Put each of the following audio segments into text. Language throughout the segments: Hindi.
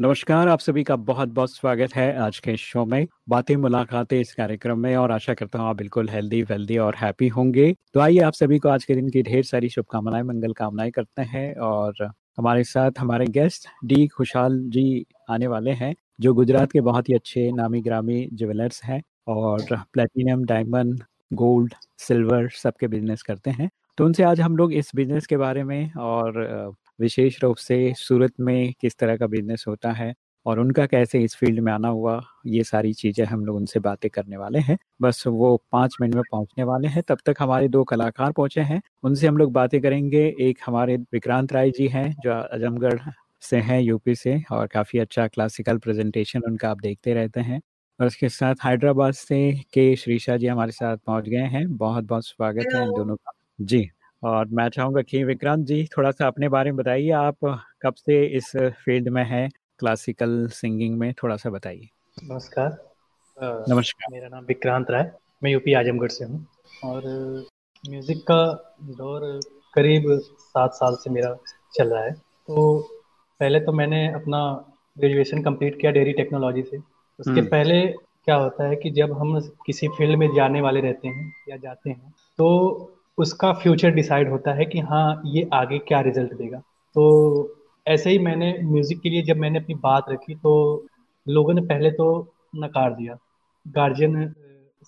नमस्कार, आप सभी का बहुत बहुत स्वागत है आज के शो में। बातें, मुलाकातें इस कार्यक्रम में और आशा करता हूँ आप बिल्कुल हेल्दी वेल्दी और हैप्पी होंगे। तो आइए, आप सभी को आज के दिन की ढेर सारी शुभकामनाएँ, मंगल कामनाएँ करते हैं और हमारे साथ हमारे गेस्ट डी खुशहाल जी आने वाले हैं, जो गुजरात के बहुत ही अच्छे नामी ग्रामी ज्वेलर्स हैं और प्लेटिनम डायमंड गोल्ड सिल्वर सबके बिज़नेस करते हैं। तो उनसे आज हम लोग इस बिज़नेस के बारे में और विशेष रूप से सूरत में किस तरह का बिज़नेस होता है और उनका कैसे इस फ़ील्ड में आना हुआ ये सारी चीज़ें हम लोग उनसे बातें करने वाले हैं। बस वो पाँच मिनट में पहुँचने वाले हैं तब तक हमारे दो कलाकार पहुँचे हैं। उनसे हम लोग बातें करेंगे। एक हमारे विक्रांत राय जी हैं जो आजमगढ़ से हैं यूपी से और काफ़ी अच्छा क्लासिकल प्रेजेंटेशन उनका आप देखते रहते हैं। और उसके साथ हैदराबाद से के श्रीषा जी हमारे साथ पहुँच गए हैं। बहुत बहुत स्वागत है इन दोनों का। जी। और मैं चाहूँगा कि विक्रांत जी थोड़ा सा अपने बारे में बताइए आप कब से इस फ़ील्ड में हैं? क्लासिकल सिंगिंग में थोड़ा सा बताइए। नमस्कार। नमस्कार। मेरा नाम विक्रांत राय मैं यूपी आजमगढ़ से हूँ और म्यूज़िक का दौर करीब सात साल से मेरा चल रहा है। तो पहले तो मैंने अपना ग्रेजुएशन कंप्लीट किया डेयरी टेक्नोलॉजी से। उसके। पहले क्या होता है कि जब हम किसी फ़ील्ड में जाने वाले रहते हैं या जाते हैं तो उसका फ्यूचर डिसाइड होता है कि हाँ ये आगे क्या रिज़ल्ट देगा। तो ऐसे ही मैंने म्यूज़िक के लिए जब मैंने अपनी बात रखी तो लोगों ने पहले तो नकार दिया। गार्जियन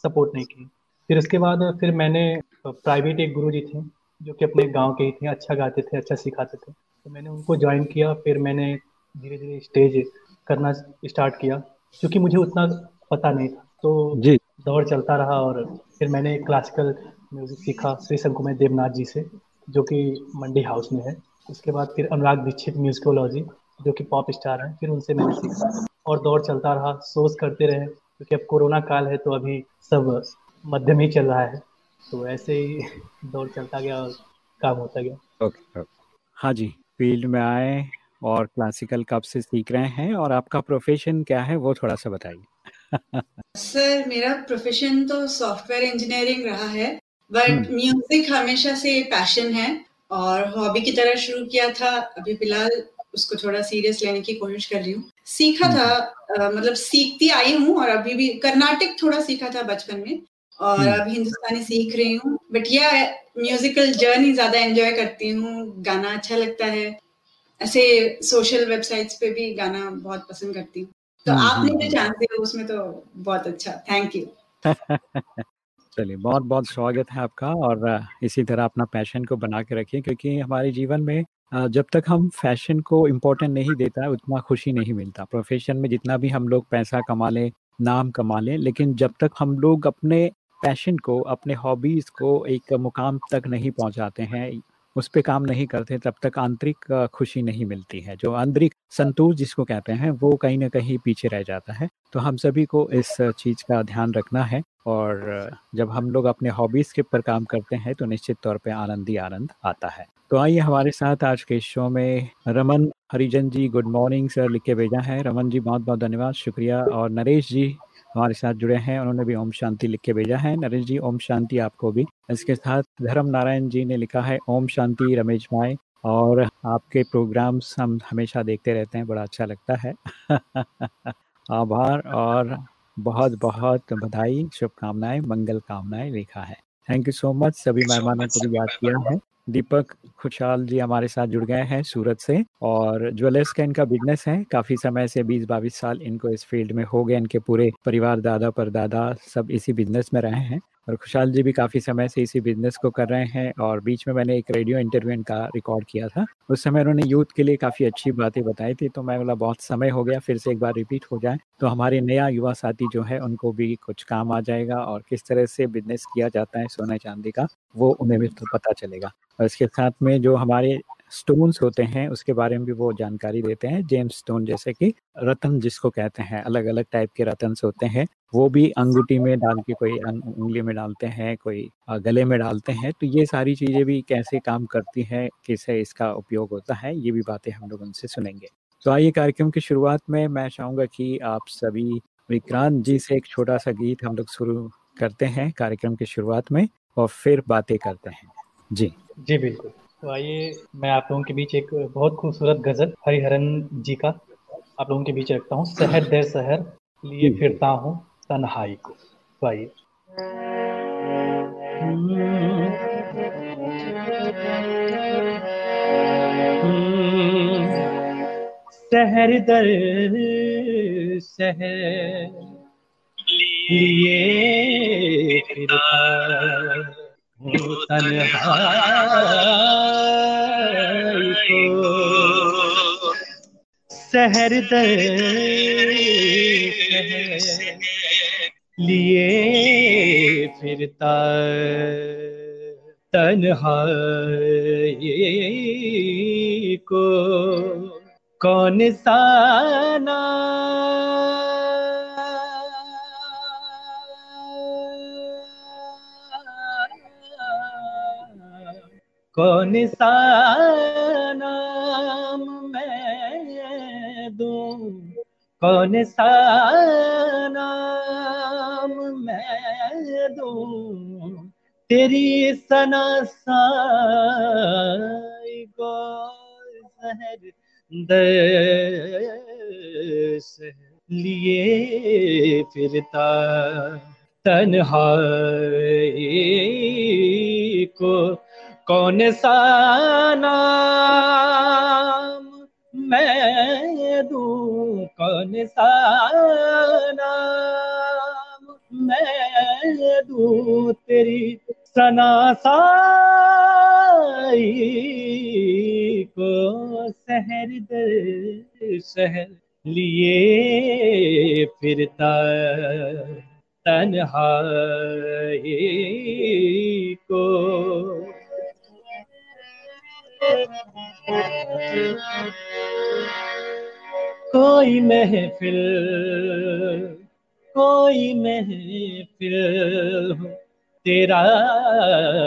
सपोर्ट नहीं की। फिर उसके बाद फिर मैंने प्राइवेट एक गुरु जी थे जो कि अपने गाँव के ही थे अच्छा गाते थे अच्छा सिखाते थे। तो मैंने उनको ज्वाइन किया फिर मैंने धीरे धीरे स्टेज करना स्टार्ट किया क्योंकि मुझे उतना पता नहीं था। तो जी। दौड़ चलता रहा और फिर मैंने क्लासिकल म्यूज़िक सीखा श्री शंकुमय देवनाथ जी से जो कि मंडी हाउस में है। उसके बाद फिर अनुराग दीक्षित म्यूजिकोलॉजी जो कि पॉप स्टार हैं फिर उनसे मैंने सीखा। और दौर चलता रहा सोच करते रहे क्योंकि अब कोरोना काल है तो अभी सब मध्यम ही चल रहा है। तो ऐसे ही दौर चलता गया और काम होता गया। ओके okay, हाँ जी फ़ील्ड में आए और क्लासिकल कब से सीख रहे हैं और आपका प्रोफेशन क्या है वो थोड़ा सा बताइए। सर मेरा प्रोफेशन तो सॉफ्टवेयर इंजीनियरिंग रहा है। But music hmm. हमेशा से पैशन है और हॉबी की तरह शुरू किया था। अभी फ़िलहाल उसको थोड़ा सीरियस लेने की कोशिश कर रही हूँ। सीखा था आ। मतलब सीखती आई हूँ और अभी भी कर्नाटक थोड़ा सीखा था बचपन में और अब हिंदुस्तानी सीख रही हूँ। बट यह म्यूजिकल जर्नी ज़्यादा एंजॉय करती हूँ। गाना अच्छा लगता है। ऐसे सोशल वेबसाइट्स पे भी गाना बहुत पसंद करती हूँ। तो आपने जो जानते हो उसमें तो बहुत अच्छा। थैंक यू चलिए बहुत बहुत स्वागत है आपका और इसी तरह अपना पैशन को बना के रखिए क्योंकि हमारे जीवन में जब तक हम फ़ैशन को इम्पोर्टेंट नहीं देता है, उतना खुशी नहीं मिलता। प्रोफेशन में जितना भी हम लोग पैसा कमा लें, नाम कमा लें, लेकिन जब तक हम लोग अपने पैशन को, अपने हॉबीज़ को एक मुकाम तक नहीं पहुंचाते हैं, उस पर काम नहीं करते, तब तक आंतरिक खुशी नहीं मिलती है। जो आंतरिक संतोष जिसको कहते हैं, वो कहीं ना कहीं पीछे रह जाता है। तो हम सभी को इस चीज़ का ध्यान रखना है। और जब हम लोग अपने हॉबीज़ के ऊपर काम करते हैं तो निश्चित तौर पे आनंद ही आनंद आता है। तो आइए हमारे साथ आज के शो में Raman Harijan ji good morning sir लिख के भेजा है। रमन जी बहुत बहुत धन्यवाद शुक्रिया। और नरेश जी हमारे साथ जुड़े हैं उन्होंने भी ओम शांति लिख के भेजा है। नरेश जी ओम शांति आपको भी। इसके साथ धर्म नारायण जी ने लिखा है ओम शांति रमेश भाई और आपके प्रोग्राम्स हम हमेशा देखते रहते हैं बड़ा अच्छा लगता है। आभार और बहुत बहुत बधाई शुभकामनाएँ मंगल कामनाएँ लिखा है। थैंक यू सो मच सभी मेहमानों को भी याद किया है। दीपक खुशहाल जी हमारे साथ जुड़ गए हैं सूरत से और ज्वेलर्स का इनका बिज़नेस है। काफ़ी समय से 20-22 साल इनको इस फ़ील्ड में हो गए इनके पूरे परिवार दादा पर दादा सब इसी बिज़नेस में रहे हैं। और खुशहाल जी भी काफ़ी समय से इसी बिज़नेस को कर रहे हैं और बीच में मैंने एक रेडियो इंटरव्यू इनका रिकॉर्ड किया था। उस समय उन्होंने यूथ के लिए काफ़ी अच्छी बातें बताई थी तो मैं बोला, बहुत समय हो गया, फिर से एक बार रिपीट हो जाए। तो हमारे नया युवा साथी जो है, उनको भी कुछ काम आ जाएगा और किस तरह से बिज़नेस किया जाता है सोने चांदी का, वो उन्हें भी तो पता चलेगा। और इसके साथ में जो हमारे स्टोन्स होते हैं, उसके बारे में भी वो जानकारी देते हैं। जेम्स स्टोन जैसे कि रतन जिसको कहते हैं अलग अलग टाइप के रतन होते हैं, वो भी अंगूठी में डाल के कोई उंगली में डालते हैं, कोई गले में डालते हैं। तो ये सारी चीज़ें भी कैसे काम करती हैं, कैसे इसका उपयोग होता है, ये भी बातें हम लोग उनसे सुनेंगे। तो आइए कार्यक्रम की शुरुआत में मैं चाहूँगा कि आप सभी विक्रांत जी से एक छोटा सा गीत हम लोग शुरू करते हैं, कार्यक्रम की शुरुआत में, और फिर बातें करते हैं। जी। जी, बिल्कुल। तो आइए मैं आप लोगों के बीच एक बहुत खूबसूरत गज़ल हरिहरन जी का आप लोगों के बीच रखता हूँ। शहर दर शहर लिए फिरता हूँ तन्हाई को। भाई शहर दर शहर लिए फिरता को दर लिए फिरता तन्हाई को कौन सा ना कौन सा नाम मैं दूँ? कौन सा नाम मैं दूँ? तेरी सना साई गो दस लिए फिरता। तन्हाई को कौन सा नाम मैं दूँ? कौन सा नाम मैं दूँ? तेरी सना साई को शहर दर शहर लिए फिरता तन्हाई को। कोई महफिल कोई महफिल तेरा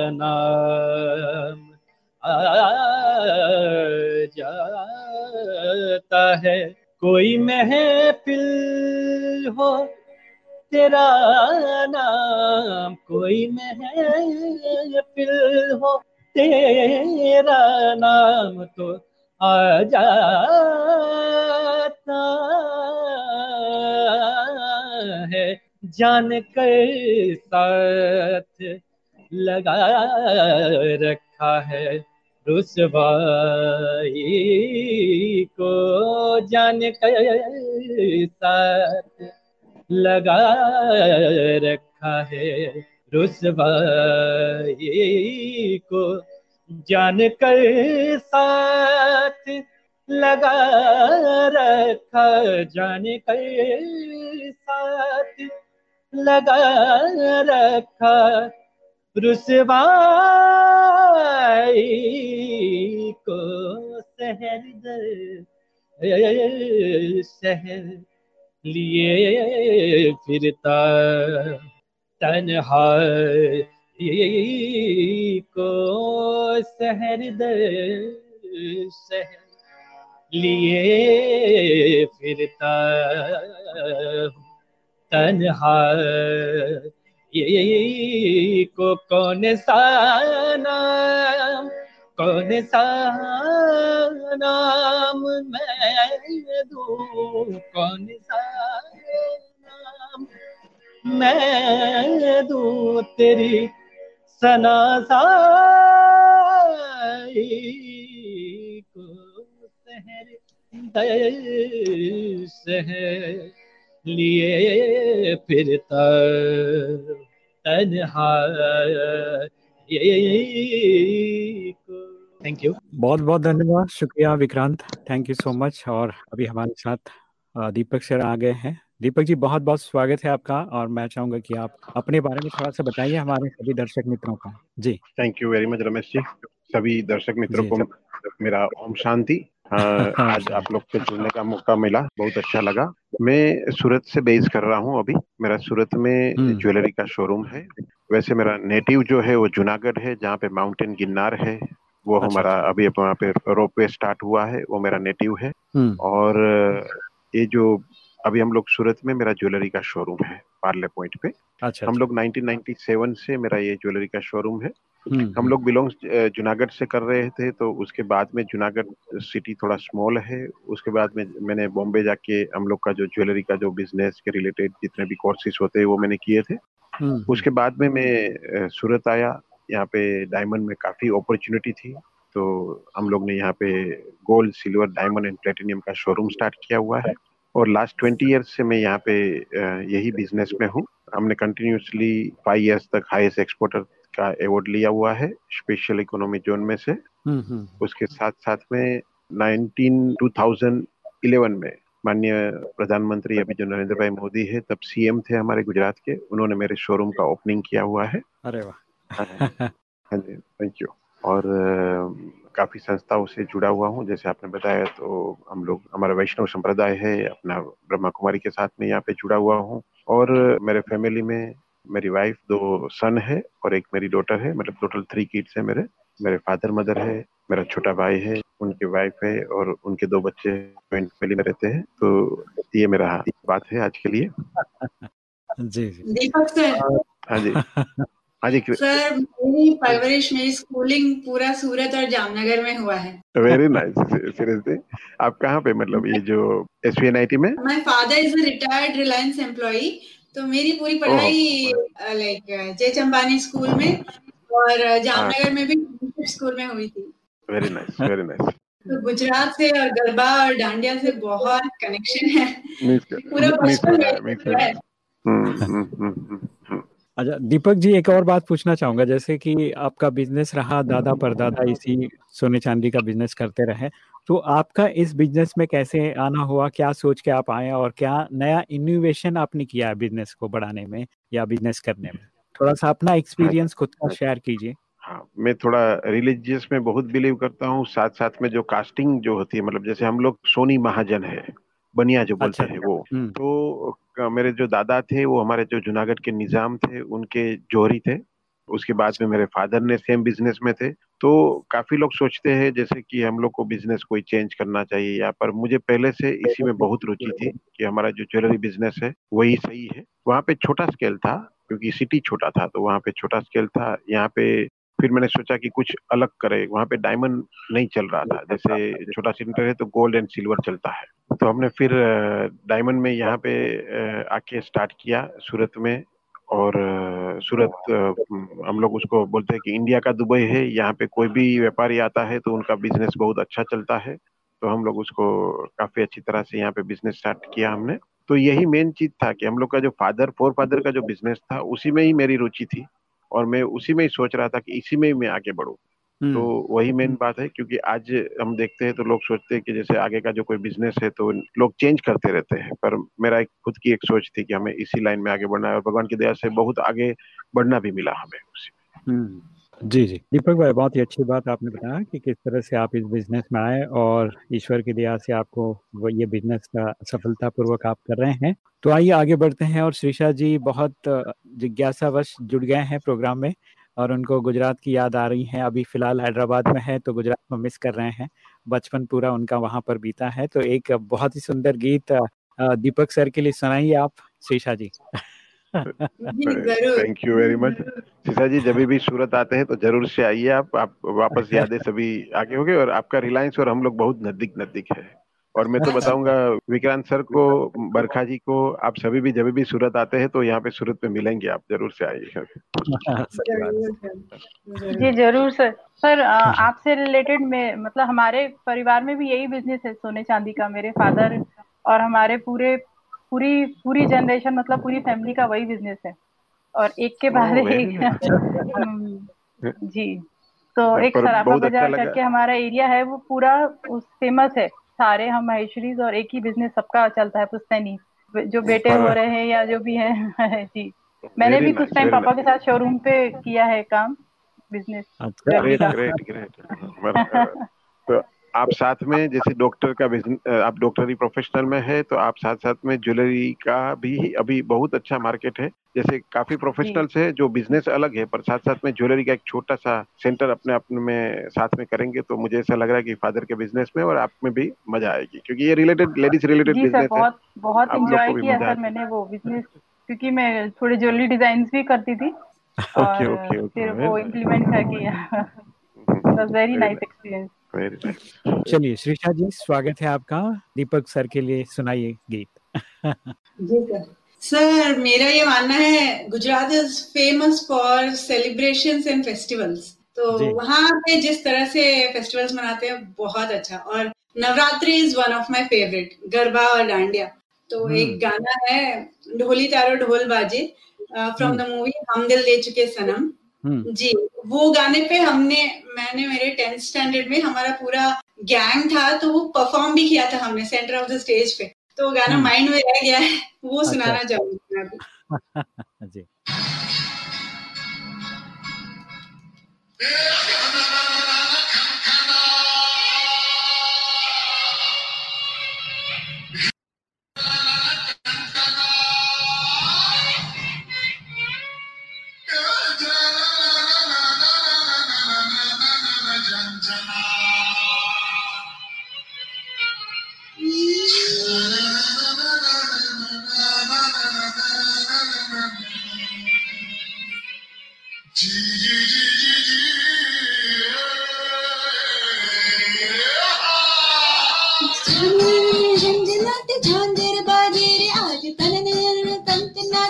नाम आ जाता है। कोई महफिल हो, तेरा नाम, कोई महफिल हो तेरा नाम तो आ जाता है। जान कर साथ लगा रखा है रुसवाई को। जान कर साथ लगा रखा है रुसवाई को जान कर साथ लगा रखा जान कर साथ लगा रखा। रुसवाई को शहर शहर लिए फिरता। तन्हाई को शहर शहर लिए फिरता तन्हाई को कौन सा नाम, कौन सा नाम मैं दूँ? कौन सा मैं दूँ तेरी सना शहर लिए फिरता थैंक यू बहुत बहुत धन्यवाद। शुक्रिया Vikrant. Thank you so much और अभी हमारे साथ दीपक सर आ गए हैं। दीपक जी बहुत बहुत स्वागत है आपका और मैं चाहूँगा कि आप अपने बारे में थोड़ा सा बताइए हमारे सभी दर्शक मित्रों का। जी। Thank you very much Ramesh ji. सभी दर्शक मित्रों को मेरा ओम शांति। आज आप लोग से जुड़ने का मौका मिला बहुत अच्छा लगा। मैं सूरत से बेस कर रहा हूँ अभी। मेरा सूरत में ज्वेलरी का शोरूम है। वैसे मेरा नेटिव जो है वो जूनागढ़ है जहाँ पे माउंटेन गिन्नार है। वो अच्छा, हमारा अभी वहाँ पे रोपवे स्टार्ट हुआ है वो मेरा नेटिव है। और ये जो अभी हम लोग सूरत में मेरा ज्वेलरी का शोरूम है पार्ले पॉइंट पे। अच्छा हम अच्छा। लोग 1997 से मेरा ये ज्वेलरी का शोरूम है। हम्म, हम लोग बिलोंग जूनागढ़ से कर रहे थे तो उसके बाद में जूनागढ़ सिटी थोड़ा स्मॉल है। उसके बाद में मैंने बॉम्बे जाके हम लोग का जो ज्वेलरी का जो बिज़नेस के रिलेटेड जितने भी कोर्सेज होते हैं वो मैंने किए थे। उसके बाद में मैं सूरत आया। यहाँ पे डायमंड में काफ़ी अपॉर्चुनिटी थी। तो हम लोग ने यहाँ पे gold silver diamond and platinum का शोरूम स्टार्ट किया हुआ है। और लास्ट ट्वेंटी ईयर्स से मैं यहाँ पे यही बिज़नेस में हूँ। हमने कंटिन्यूसली फाइव ईयर्स तक हाईएस्ट एक्सपोर्टर का अवार्ड लिया हुआ है स्पेशल इकोनॉमी जोन में से। हम्म, हम्म। उसके साथ साथ में 19 2011 में माननीय प्रधानमंत्री अभी जो नरेंद्र भाई मोदी है तब सीएम थे हमारे गुजरात के उन्होंने मेरे शोरूम का ओपनिंग किया हुआ है। अरे वाह। हाँ जी थैंक यू और काफ़ी संस्थाओं से जुड़ा हुआ हूँ। जैसे आपने बताया तो हम लोग हमारा वैष्णव संप्रदाय है अपना ब्रह्मा कुमारी के साथ में यहाँ पे जुड़ा हुआ हूँ। और मेरे फैमिली में मेरी वाइफ दो सन है और एक मेरी डॉटर है मतलब टोटल थ्री किड्स है मेरे। मेरे फादर मदर है मेरा छोटा भाई है उनकी वाइफ है और उनके दो बच्चे जॉइंट फैमिली में रहते हैं। तो ये मेरा बात है आज के लिए। जी जी। हाँ जी। हाँ जी सर मेरी परवरिश मेरी स्कूलिंग पूरा सूरत और जामनगर में हुआ है। वेरी नाइस सीरियसली आप कहाँ पे मतलब ये जो एसवीएनआईटी में? My father is a retired Reliance employee तो मेरी पूरी पढ़ाई लाइक जे चंपानी स्कूल में और जामनगर में भी स्कूल में हुई थी। वेरी नाइस वेरी नाइस तो गुजरात से और गरबा और डांडिया से बहुत कनेक्शन है। पूरा बचपन अच्छा दीपक जी एक और बात पूछना चाहूँगा। जैसे कि आपका बिज़नेस रहा दादा परदादा इसी सोने चांदी का बिज़नेस करते रहे तो आपका इस बिज़नेस में कैसे आना हुआ? क्या सोच के आप आए और क्या नया इनोवेशन आपने किया है बिज़नेस को बढ़ाने में या बिज़नेस करने में? थोड़ा सा अपना एक्सपीरियंस खुद का शेयर कीजिए। हाँ मैं थोड़ा रिलीजियस में बहुत बिलीव करता हूँ। साथ साथ में जो कास्टिंग जो होती है मतलब जैसे हम लोग सोनी महाजन है। बनिया जो बोलते अच्छा, हैं वो। हम्म। तो मेरे जो दादा थे वो हमारे जो जूनागढ़ के निज़ाम थे उनके जोहरी थे। उसके बाद में मेरे फादर ने सेम बिज़नेस में थे। तो काफ़ी लोग सोचते हैं जैसे कि हम लोग को बिज़नेस कोई चेंज करना चाहिए या पर मुझे पहले से इसी में बहुत रुचि थी कि हमारा जो ज्वेलरी बिज़नेस है वही सही है। वहाँ पे छोटा स्केल था क्योंकि सिटी छोटा था तो वहाँ पे छोटा स्केल था। यहाँ पे फिर मैंने सोचा कि कुछ अलग करे। वहाँ पे डायमंड नहीं चल रहा था। जैसे छोटा सेंटर है तो गोल्ड एंड सिल्वर चलता है। तो हमने फिर डायमंड में यहाँ पे आके स्टार्ट किया सूरत में और सूरत हम लोग उसको बोलते हैं कि इंडिया का दुबई है, यहाँ पे कोई भी व्यापारी आता है तो उनका बिज़नेस बहुत अच्छा चलता है। तो हम लोग उसको काफ़ी अच्छी तरह से यहाँ पे बिज़नेस स्टार्ट किया हमने। तो यही मेन चीज़ था कि हम लोग का जो फादर फोर फादर का जो बिज़नेस था, उसी में ही मेरी रुचि थी और मैं उसी में ही सोच रहा था कि इसी में ही मैं आगे बढ़ू। तो हम्म। वही मेन बात है क्योंकि आज हम देखते हैं तो लोग सोचते हैं कि जैसे आगे का जो कोई बिज़नेस है तो लोग चेंज करते रहते हैं। पर मेरा एक खुद की एक सोच थी कि हमें इसी लाइन में आगे बढ़ना है और भगवान की दया से बहुत आगे बढ़ना भी मिला हमें उसी में। हम्म। जी जी। दीपक भाई बहुत ही अच्छी बात आपने बताया कि किस तरह से आप इस बिज़नेस में आए और ईश्वर की दया से आपको वो ये बिज़नेस का सफलता पूर्वक आप कर रहे हैं। तो आइए आगे बढ़ते हैं और श्रीषा जी बहुत जिज्ञासावश जुड़ गए हैं प्रोग्राम में। और उनको गुजरात की याद आ रही है। अभी फ़िलहाल हैदराबाद में है तो गुजरात में मिस कर रहे हैं। बचपन पूरा उनका वहाँ पर बीता है। तो एक बहुत ही सुंदर गीत दीपक सर के लिए सुनाइए आप Shisha ji. Thank you very much Shisha ji जब भी सूरत आते हैं तो ज़रूर से आइए आप। आप वापस यादें सभी आगे हो गए और आपका रिलायंस और हम लोग बहुत नज़दीक नज़दीक है। और मैं तो बताऊँगा विक्रांत सर को बरखा जी को आप सभी भी जब भी सूरत आते हैं तो यहाँ पे सूरत में मिलेंगे आप ज़रूर से आइए। जी ज़रूर सर। सर आपसे रिलेटेड में मतलब हमारे परिवार में भी यही बिज़नेस है सोने चांदी का मेरे फादर और हमारे पूरे पूरी पूरी जनरेशन मतलब पूरी फैमिली का वही बिज़नेस है। और एक के बाद एक। जी। तो एक सराफा अच्छा बाज़ार करके हमारा एरिया है वो पूरा फ़ेमस है। सारे हम महेश्वरीज और एक ही बिज़नेस सबका चलता है पुस्तैनी जो बेटे हो रहे हैं या जो भी है जी। मैंने भी कुछ टाइम पापा के साथ शोरूम पे किया है काम बिज़नेस ग्रेट ग्रेट ग्रेट तो आप साथ में जैसे डॉक्टर का आप डॉक्टरी प्रोफेशनल में है तो आप साथ साथ में ज्वेलरी का भी अभी बहुत अच्छा मार्केट है। जैसे काफ़ी प्रोफेशनल्स है जो बिज़नेस अलग है पर साथ साथ में ज्वेलरी का एक छोटा सा सेंटर अपने अपने में साथ में करेंगे तो मुझे ऐसा लग रहा है कि फादर के बिज़नेस में और आप में भी मज़ा आएगी क्योंकि ये रिलेटेड लेडीज़ रिलेटेड बिज़नेस है। बहुत इंजॉय किया सर मैंने वो बिज़नेस क्योंकि मैं थोड़े ज्वेलरी डिज़ाइन भी करती थी। और okay, okay, फिर वो इम्प्लीमेंट करके वेरी नाइस एक्सपीरियंस चलिए श्रीषा जी स्वागत है आपका दीपक सर के लिए सुनाइए गीत। जी सर। सर मेरा ये मानना है Gujarat is famous for celebrations and festivals तो वहाँ पे जिस तरह से फेस्टिवल्स मनाते हैं बहुत अच्छा। और Navratri is one of my favourite garba और डांडिया। तो हम्म। एक गाना है ढोली तारो ढोल बाजे फ्रॉम द मूवी हम दिल दे चुके सनम। जी वो गाने पे हमने मैंने मेरे टेंथ स्टैंडर्ड में हमारा पूरा गैंग था तो वो परफॉर्म भी किया था हमने सेंटर ऑफ़ द स्टेज पे तो वो गाना माइंड हम्म। में रह गया है वो अच्छा। सुनाना चाहूँगी मैं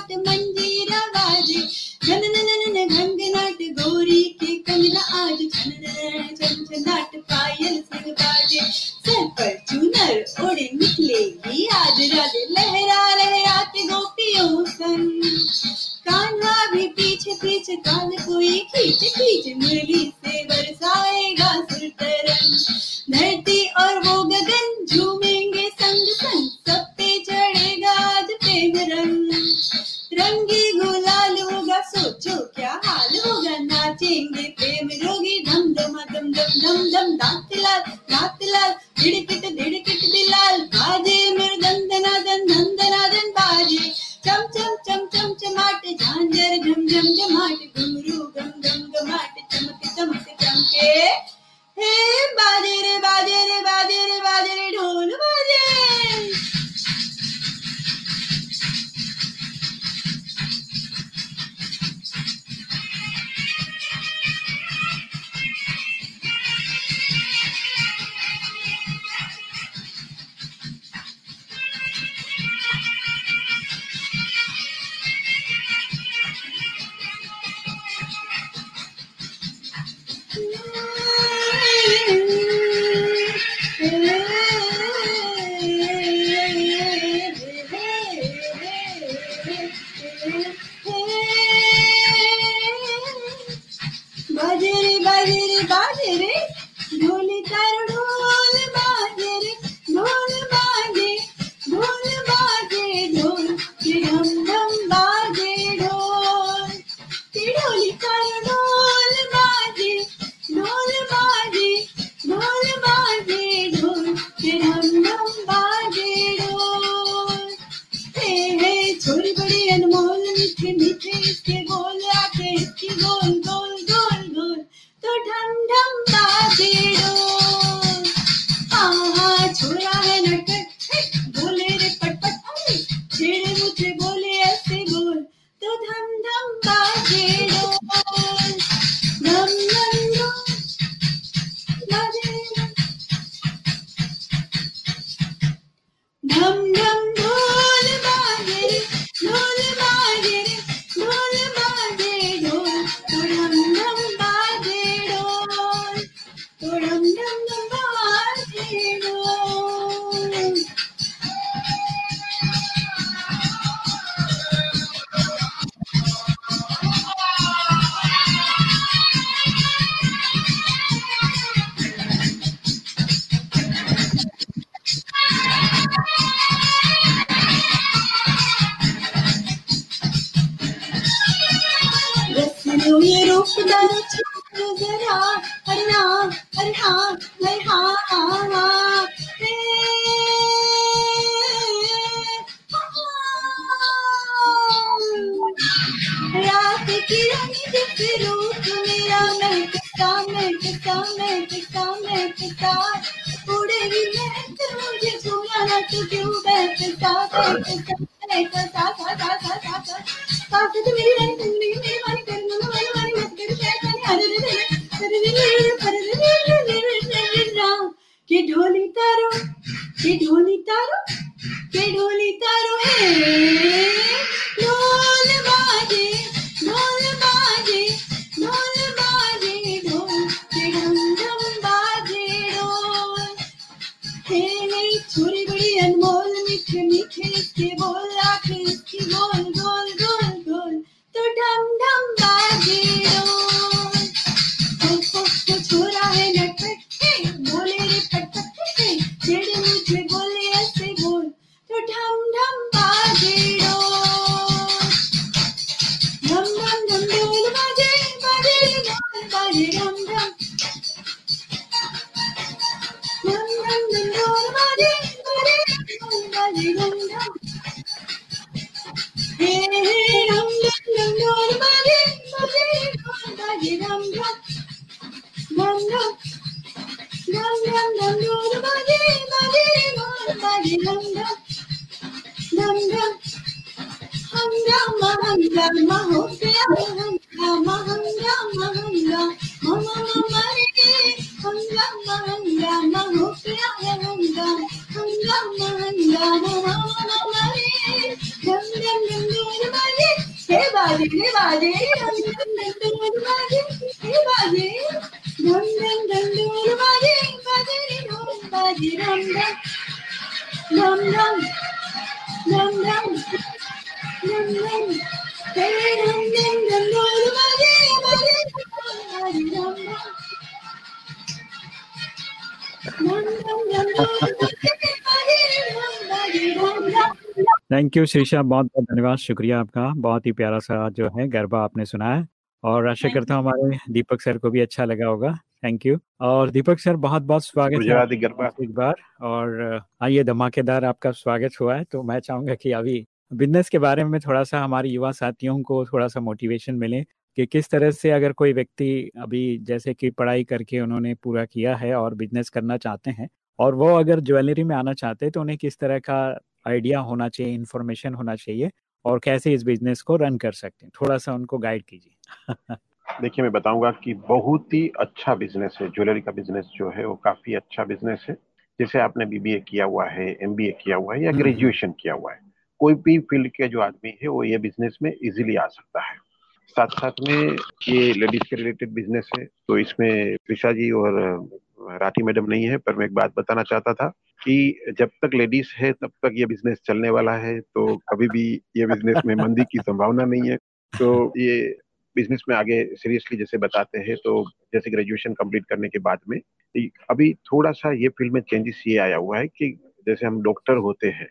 घाट मंजीरा बाजे। घन नन घंघनाट गौरी के कंगना आज। छन छनछनाट पायल सिंह बाजे। सर पर चूनर ओढ़े निकलेगी आज। राधे लहरा रहे आते गोपियों सन कान्हा भी पीछे पीछे कान कोई खींच खींच मुरली से बरसाएगा सुर धरती और वो गगन झूम हरे राम हरे राम हरे राम हरे राम राम रात की रानी से फिरू मेरा मैं टिका मैं टिका मैं टिका मैं टिका उड़ेगी महक मुझे तुम्हारा तो क्यों बैठता बैठता बैठता सा सा सा सा सा सा सा मेरी रानी मेरी मेरी रानी कर मम्मा मेरी रानी मत कर शायद रानी हरे रे কে ঢোলি তারো কে ঢোলি তারো কে ঢোলি তারো হে ঢোল বাজে ঢোল বাজে ঢোল বাজে ঢোল কে ঢমঢম বাজে ঢোল হে ছুরি বড়ি अनमोल मीठे मीठे इसके बोल आखे इसकी बोल गोल गोल गोल तो ढमढम बाजे ढोल ढम ढम बाजे ढोल ढम ढम ढम ढोल बाजे बाजे ढोल बाजे ढम ढम ढम ढम ढम ढोल बाजे बाजे ढोल बाजे ढम ढम हे हे ढम ढम ढम ढोल बाजे बाजे ढोल बाजे ढम ढम ढम ढम ढम ढम ढम ढोल बाजे बाजे ढोल बाजे ढम ढम ढम la del bajo thank you Shrisha बहुत बहुत धन्यवाद शुक्रिया आपका बहुत ही प्यारा सा जो है गरबा आपने सुनाया और आशा करता हूँ हमारे दीपक सर को भी अच्छा लगा होगा थैंक यू। और दीपक सर बहुत बहुत स्वागत है एक बार और आइए धमाकेदार आपका स्वागत हुआ है तो मैं चाहूँगा कि अभी बिज़नेस के बारे में थोड़ा सा हमारे युवा साथियों को थोड़ा सा मोटिवेशन मिले कि किस तरह से अगर कोई व्यक्ति अभी जैसे कि पढ़ाई करके उन्होंने पूरा किया है और बिज़नेस करना चाहते हैं और वो अगर ज्वेलरी में आना चाहते हैं तो उन्हें किस तरह का आइडिया होना चाहिए इन्फॉर्मेशन होना चाहिए और कैसे इस बिज़नेस को रन कर सकते हैं। थोड़ा सा उनको गाइड कीजिए। देखिए मैं बताऊँगा कि बहुत ही अच्छा बिज़नेस है ज्वेलरी का बिज़नेस जो है वो काफ़ी अच्छा बिज़नेस है। जैसे आपने बीबीए किया हुआ है एमबीए किया हुआ है या हम्म, ग्रेजुएशन किया हुआ है कोई भी फ़ील्ड के जो आदमी है वो ये बिज़नेस में इजीली आ सकता है। साथ साथ में ये लेडीज़ के रिलेटेड बिज़नेस है तो इसमें त्रिषा जी और राठी मैडम नहीं है पर मैं एक बात बताना चाहता था कि जब तक लेडीज़ है, तब तक ये बिज़नेस चलने वाला है तो कभी भी ये बिज़नेस में मंदी की संभावना नहीं है। तो ये बिज़नेस में आगे सीरियसली जैसे बताते हैं तो जैसे ग्रेजुएशन कंप्लीट करने के बाद में, अभी थोड़ा सा ये फ़ील्ड में चेंजेस ये आया हुआ है कि जैसे हम डॉक्टर होते हैं,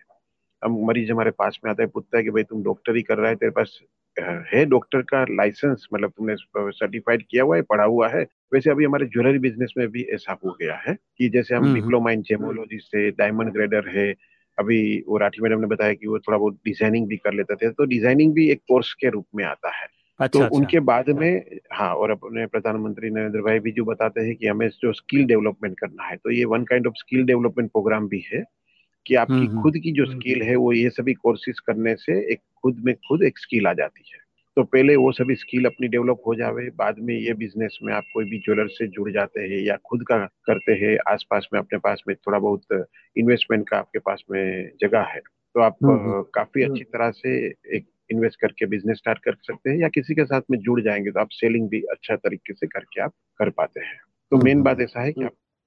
हम मरीज़ हमारे पास में आता है, पूछता है कि भाई तुम डॉक्टर ही कर रहा है, तेरे पास है डॉक्टर का लाइसेंस? मतलब तुमने सर्टिफाइड किया हुआ है पढ़ा हुआ है। वैसे अभी हमारे ज्वेलरी बिज़नेस में भी ऐसा हो गया है कि जैसे हम डिप्लोमा इन जेमोलॉजी से डायमंड ग्रेडर है। अभी वो राठी मैडम ने बताया कि वो थोड़ा बहुत डिज़ाइनिंग भी कर लेते थे तो डिज़ाइनिंग भी एक कोर्स के रूप में आता है। अच्छा तो अच्छा उनके बाद में हाँ और अपने प्रधानमंत्री नरेंद्र भाई भी जो बताते हैं कि हमें जो स्किल डेवलपमेंट करना है तो ये one kind of skill development programme भी है। कि आपकी हम्म, हम्म। खुद की जो स्किल है वो ये सभी कोर्सेज करने से एक खुद में खुद एक स्किल आ जाती है तो पहले वो सभी स्किल अपनी डेवलप हो जावे बाद में ये बिज़नेस में आप कोई भी ज्वेलर से जुड़ जाते हैं या खुद का करते हैं आसपास में अपने पास में थोड़ा बहुत इन्वेस्टमेंट का आपके पास में जगह है तो आप हम्म, काफ़ी अच्छी तरह से एक इन्वेस्ट करके बिज़नेस स्टार्ट कर सकते हैं या किसी के साथ में जुड़ जाएँगे तो आप सेलिंग भी अच्छा तरीके से करके आप कर पाते हैं तो मेन। बात ऐसा है कि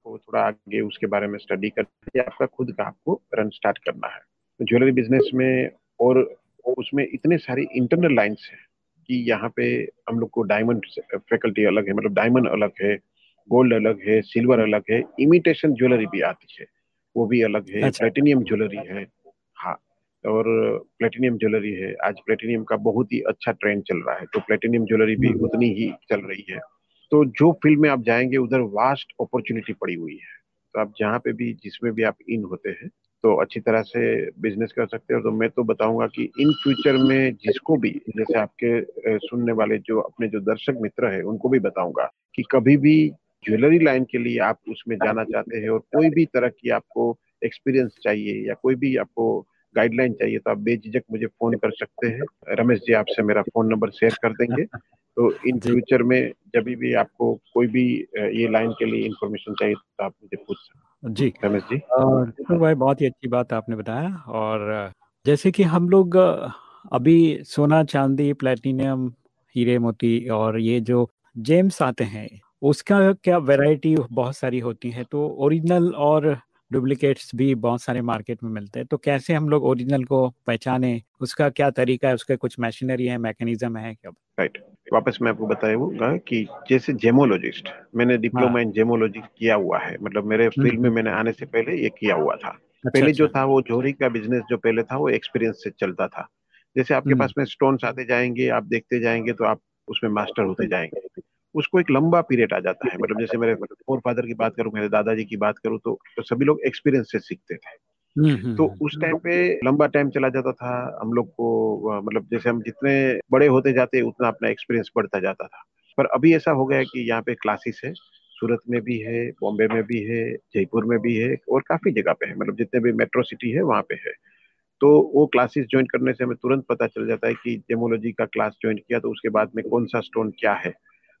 आपको थोड़ा आगे उसके बारे में स्टडी करके आपका खुद का आपको रन स्टार्ट करना है ज्वेलरी बिज़नेस में और उसमें इतने सारे इंटरनल लाइंस हैं कि यहाँ पे हम लोग को डायमंड फैकल्टी अलग है मतलब डायमंड अलग है गोल्ड अलग है सिल्वर अलग है इमिटेशन ज्वेलरी भी आती है वो भी अलग है अच्छा। प्लेटिनियम ज्वेलरी है हाँ और प्लेटिनियम ज्वेलरी है आज प्लेटिनियम का बहुत ही अच्छा ट्रेंड चल रहा है तो प्लेटिनियम ज्वेलरी भी। उतनी ही चल रही है तो जो फ़ील्ड में आप जाएँगे, उधर वास्ट अपॉर्चुनिटी पड़ी हुई है। तो आप जहाँ पे भी, जिसमें भी आप इन होते हैं तो अच्छी तरह से बिज़नेस कर सकते हो। तो मैं तो बताऊँगा कि इन फ्यूचर में जिसको भी, जैसे आपके सुनने वाले जो, अपने जो दर्शक मित्र है, उनको भी बताऊँगा कि कभी भी ज्वेलरी लाइन के लिए आप उसमें जाना चाहते हैं और कोई भी तरह की आपको एक्सपीरियंस चाहिए या कोई भी आपको गाइडलाइन चाहिए तो आप बेझिझक मुझे फ़ोन कर सकते हैं। रमेश जी, आपसे मेरा फ़ोन नंबर शेयर कर देंगे। तो इन फ्यूचर में जब भी आपको कोई भी ये लाइन के लिए इंफॉर्मेशन चाहिए तो आप मुझे पूछ सकते जी। रमेश जी। तो भाई बहुत ही अच्छी बात आपने बताया और जैसे कि हम लोग अभी सोना चांदी प्लेटिनियम हीरे मोती और ये जो जेम्स आते हैं उसका क्या वैरायटी बहुत सारी होती है? तो ओरिजिनल और डुप्लीकेट्स भी बहुत सारे मार्केट में मिलते हैं। तो कैसे हम लोग ओरिजिनल को पहचाने? उसका क्या तरीका है? उसके कुछ मशीनरी है मैकेनिज्म है क्या? राइट वापस मैं आपको बताया कि जैसे जेमोलॉजिस्ट मैंने डिप्लोमा इन जेमोलॉजी किया हुआ है। मतलब मेरे फ़ील्ड हम्म, में। मैंने आने से पहले ये किया हुआ था। अच्छा, पहले अच्छा। जो था वो जोहरी का बिज़नेस जो पहले था वो एक्सपीरियंस से चलता था। जैसे आपके हम्म। पास में स्टोन्स आते जाएँगे आप देखते जाएँगे तो आप उसमें मास्टर होते जाएँगे। उसको एक लंबा पीरियड आ जाता है। मतलब जैसे मेरे फोर फादर की बात करूँ मेरे दादाजी की बात करूँ तो, तो सभी लोग एक्सपीरियंस से सीखते थे। तो हम्म। उस टाइम पे लंबा टाइम चला जाता था हम लोग को मतलब जैसे हम जितने बड़े होते जाते उतना अपना एक्सपीरियंस बढ़ता जाता था। पर अभी ऐसा हो गया कि यहाँ पे क्लासेस है सूरत में भी है बॉम्बे में भी है जयपुर में भी है और काफ़ी जगह पे है मतलब जितने भी मेट्रो सिटी है वहाँ पे है। तो वो क्लासेस ज्वाइन करने से हमें तुरंत पता चल जाता है कि जेमोलॉजी का क्लास ज्वाइन किया तो उसके बाद में कौन सा स्टोन क्या है।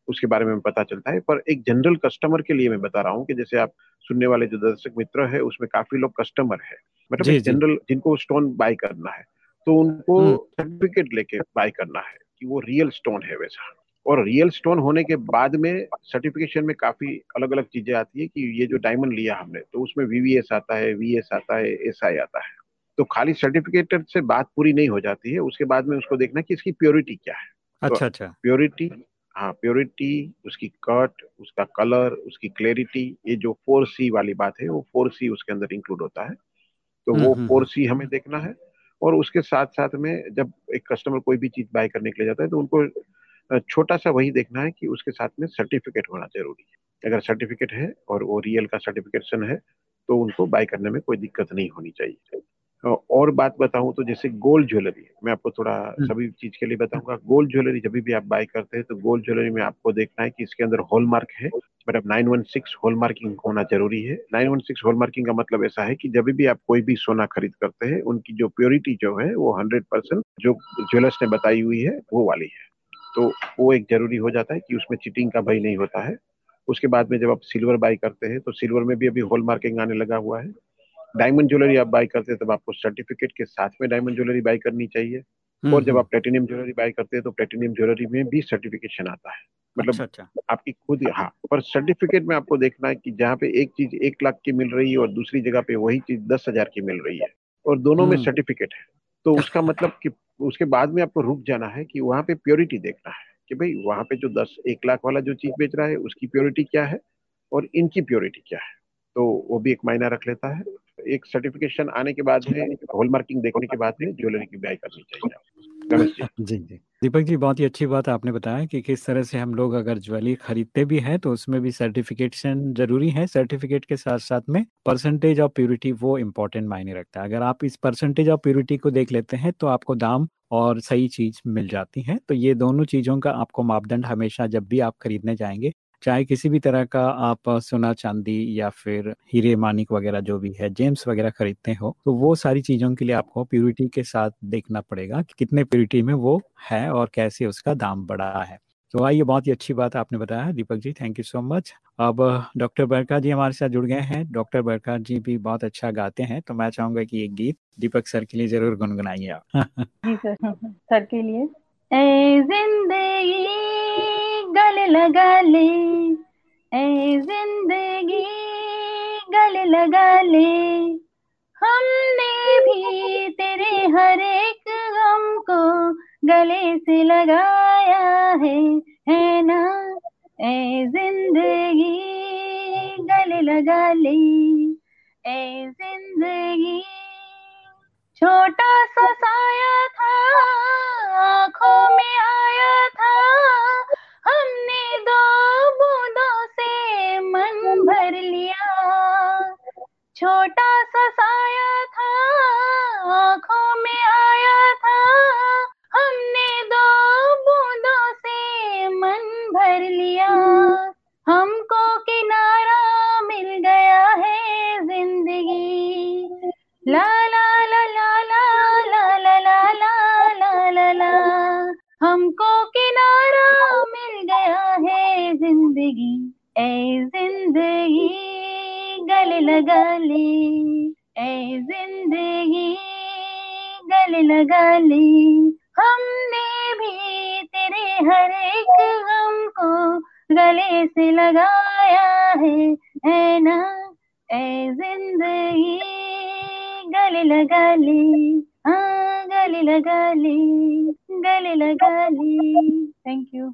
उसके बारे में पता चलता है। पर एक जनरल कस्टमर के लिए मैं बता रहा हूँ कि जैसे आप सुनने वाले जो दर्शक मित्र है उसमें काफ़ी लोग कस्टमर है। मतलब जनरल जिनको स्टोन बाय करना है तो उनको सर्टिफिकेट हम्म। लेके बाय करना है कि वो रियल स्टोन है वैसा। और रियल स्टोन होने के बाद में सर्टिफिकेशन में काफ़ी अलग अलग चीज़ें आती है कि ये जो डायमंड लिया हमने तो उसमें वीवीएस आता है वीएस आता है एसआई आता है। तो खाली सर्टिफिकेट से बात पूरी नहीं हो जाती है उसके बाद में उसको देखना कि इसकी प्योरिटी क्या है। अच्छा तो अच्छा प्योरिटी हाँ प्योरिटी उसकी कट उसका कलर उसकी क्लैरिटी ये जो फोर सी वाली बात है वो फोर सी उसके अंदर इंक्लूड होता है। तो वो फोर हम्म, सी हम्म, हमें देखना है और उसके साथ साथ में जब एक कस्टमर कोई भी चीज़ बाय करने के लिए जाता है तो उनको छोटा सा वही देखना है कि उसके साथ में सर्टिफिकेट होना ज़रूरी है। अगर सर्टिफिकेट है और वो रियल का सर्टिफिकेशन है तो उनको बाय करने में कोई दिक्कत नहीं होनी चाहिए। और बात बताऊँ तो जैसे गोल्ड ज्वेलरी मैं आपको थोड़ा हम्म। सभी चीज़ के लिए बताऊँगा। गोल्ड ज्वेलरी जब भी आप बाय करते हैं तो गोल्ड ज्वेलरी में आपको देखना है कि इसके अंदर हॉलमार्क है मतलब 916 हॉलमार्किंग होना ज़रूरी है। 916 हॉलमार्किंग का मतलब ऐसा है कि जब भी आप कोई भी सोना खरीद करते हैं उनकी जो प्योरिटी जो है वो हंड्रेड परसेंट जो ज्वेलर्स ने बताई हुई है वो वाली है। तो वो एक ज़रूरी हो जाता है कि उसमें चिटिंग का भय नहीं होता है। उसके बाद में जब आप सिल्वर बाई करते हैं तो सिल्वर में भी अभी हॉल मार्किंग आने लगा हुआ है। डायमंड ज्वेलरी आप बाय करते हैं तब आपको सर्टिफिकेट के साथ में डायमंड ज्वेलरी बाय करनी चाहिए। और जब। आप प्लेटिनियम ज्वेलरी बाय करते हैं तो प्लेटिनियम ज्वेलरी में भी सर्टिफिकेशन आता है। मतलब अच्छा, अच्छा। आपकी खुद हाँ पर सर्टिफिकेट में आपको देखना है कि जहाँ पे एक चीज़ एक लाख की मिल रही है और दूसरी जगह पे वही चीज़ दस हज़ार की मिल रही है। और दोनों में सर्टिफिकेट हम्म। है। तो उसका मतलब कि उसके बाद में आपको रुक जाना है कि वहाँ पे प्योरिटी देखना है कि भाई वहाँ पे जो दस एक लाख वाला जो चीज़ बेच रहा है उसकी प्योरिटी क्या है और इनकी प्योरिटी क्या है। तो वो भी एक मायना रख लेता है। एक सर्टिफिकेशन आने के बाद में होल मार्किंग देखने के बाद में ज्वेलरी की बाई करनी चाहिए। जी जी। दीपक जी, बहुत ही अच्छी बात आपने बताया कि किस तरह से हम लोग अगर ज्वेलरी खरीदते भी हैं तो उसमें भी सर्टिफिकेशन ज़रूरी है। सर्टिफिकेट के साथ साथ में परसेंटेज ऑफ़ प्योरिटी वो इम्पोर्टेंट मायने रखता है। अगर आप इस परसेंटेज ऑफ़ प्योरिटी को देख लेते हैं तो आपको दाम और सही चीज़ मिल जाती है। तो ये दोनों चीज़ों का आपको मापदंड हमेशा जब भी आप खरीदने जाएँगे चाहे किसी भी तरह का आप सोना चांदी या फिर हीरे मानिक वगैरह जो भी है जेम्स वगैरह खरीदते हो तो वो सारी चीज़ों के लिए आपको प्योरिटी के साथ देखना पड़ेगा कि कितने प्योरिटी में वो है और कैसे उसका दाम बढ़ा है। तो आइए बहुत ही अच्छी बात आपने बताया Deepak ji thank you so much अब डॉक्टर बरका जी हमारे साथ जुड़ गए हैं। डॉक्टर बरका जी भी बहुत अच्छा गाते हैं तो मैं चाहूँगा कि एक गीत दीपक सर के लिए ज़रूर गुनगुनाइए आप। जी सर सर के लिए। ए ज़िंदगी गले लगा ले ए ज़िंदगी गले लगा ले। हमने भी तेरे हर एक गम को गले से लगाया है है ना? ए ज़िंदगी गले लगा ले ए ज़िंदगी। छोटा सा साया था, आँखों में आया छोटा सा साया लगा ले ए ज़िंदगी गले लगा ले हमने भी तेरे हर एक गम को गले से लगाया है। है ना ए ज़िंदगी गले लगा ले हाँ गले लगा ले गले लगा ले थैंक यू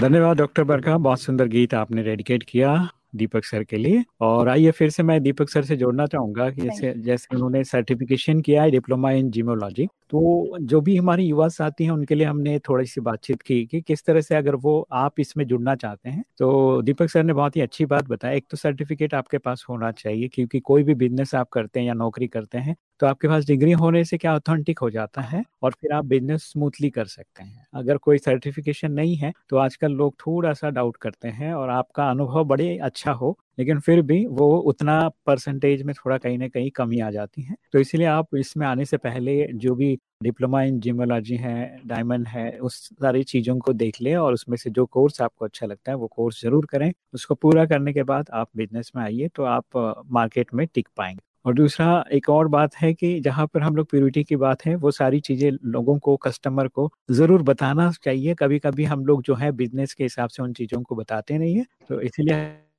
धन्यवाद, डॉक्टर बरका। बहुत सुंदर गीत आपने डेडिकेट किया। दीपक सर के लिए। और आइए फिर से मैं दीपक सर से जोड़ना चाहूँगा कि जैसे जैसे उन्होंने सर्टिफिकेशन किया है डिप्लोमा इन जिमोलॉजी तो जो भी हमारी युवा साथी हैं, उनके लिए हमने थोड़ी सी बातचीत की कि किस तरह से अगर वो आप इसमें जुड़ना चाहते हैं तो दीपक सर ने बहुत ही अच्छी बात बताया एक तो सर्टिफिकेट आपके पास होना चाहिए, क्योंकि कोई भी बिज़नेस आप करते हैं या नौकरी करते हैं तो आपके पास डिग्री होने से क्या ऑथेंटिक हो जाता है और फिर आप बिज़नेस स्मूथली कर सकते हैं। अगर कोई सर्टिफिकेशन नहीं है तो आजकल लोग थोड़ा सा डाउट करते हैं और आपका अनुभव बड़े अच्छा हो लेकिन फिर भी वो उतना परसेंटेज में थोड़ा कहीं ना कहीं कमी आ जाती है। तो इसलिए आप इसमें आने से पहले जो भी डिप्लोमा इन जिमोलॉजी है डायमंड है, उस सारी चीज़ों को देख लें और उसमें से जो कोर्स आपको अच्छा लगता है वो कोर्स ज़रूर करें। उसको पूरा करने के बाद आप बिज़नेस में आइए तो आप मार्केट में टिक पाएँगे। और दूसरा एक और बात है कि जहाँ पर हम लोग प्योरिटी की बात है, वो सारी चीज़ें लोगों को कस्टमर को ज़रूर बताना चाहिए। कभी कभी हम लोग जो है बिज़नेस के हिसाब से उन चीज़ों को बताते नहीं है तो इसीलिए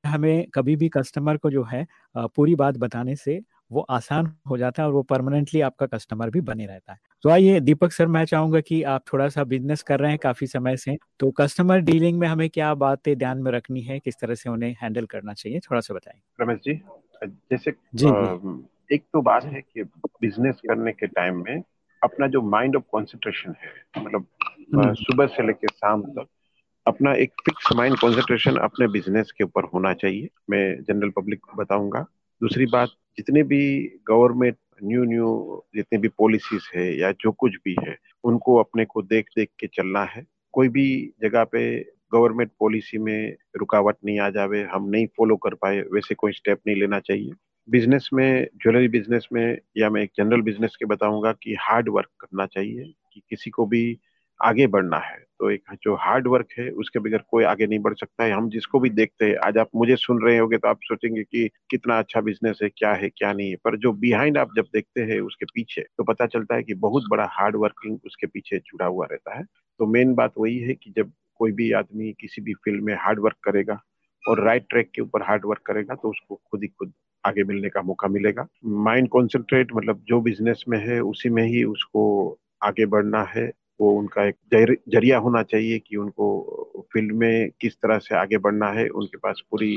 हमें कभी भी कस्टमर को जो है पूरी बात बताने से वो आसान हो जाता है और वो परमानेंटली आपका कस्टमर भी बने रहता है। तो आइए दीपक सर मैं चाहूँगा कि आप थोड़ा सा बिज़नेस कर रहे हैं काफ़ी समय से तो कस्टमर डीलिंग में हमें क्या बातें ध्यान में रखनी है? किस तरह से उन्हें हैंडल करना चाहिए? थोड़ा सा बताएँ रमेश जी जैसे जी, जी। एक तो बात है कि बिज़नेस करने के टाइम में अपना जो माइंड ऑफ़ कॉन्सेंट्रेशन है मतलब हम्म। सुबह से लेकर शाम तक अपना एक फिक्स माइंड कॉन्सेंट्रेशन अपने बिज़नेस के ऊपर होना चाहिए। मैं जनरल पब्लिक को बताऊँगा। दूसरी बात, जितने भी गवर्नमेंट न्यू न्यू जितने भी पॉलिसीज़ है या जो कुछ भी है, उनको अपने को देख देख के चलना है। कोई भी जगह पे गवर्नमेंट पॉलिसी में रुकावट नहीं आ जावे, हम नहीं फॉलो कर पाए, वैसे कोई स्टेप नहीं लेना चाहिए। बिज़नेस में ज्वेलरी बिज़नेस में, या मैं एक जनरल बिज़नेस के बताऊँगा कि हार्ड वर्क करना चाहिए, कि किसी को भी आगे बढ़ना है। तो एक जो हार्ड वर्क है, उसके बगैर कोई आगे नहीं बढ़ सकता है। हम जिसको भी देखते हैं, आज आप मुझे सुन रहे होगे तो आप सोचेंगे कि कितना अच्छा बिज़नेस है, क्या है, क्या नहीं है। पर जो बिहाइंड आप जब देखते हैं, उसके पीछे तो पता चलता है कि बहुत बड़ा हार्ड वर्किंग उसके पीछे जुड़ा हुआ रहता है। तो मेन बात वही है कि जब कोई भी आदमी किसी भी फ़ील्ड में हार्ड वर्क करेगा और राइट ट्रैक के ऊपर हार्ड वर्क करेगा तो उसको खुद ही खुद आगे मिलने का मौका मिलेगा। माइंड कॉन्सेंट्रेट मतलब जो बिज़नेस में है, उसी में ही उसको आगे बढ़ना है। वो उनका एक ज़रिया होना चाहिए कि उनको फ़ील्ड में किस तरह से आगे बढ़ना है उनके पास पूरी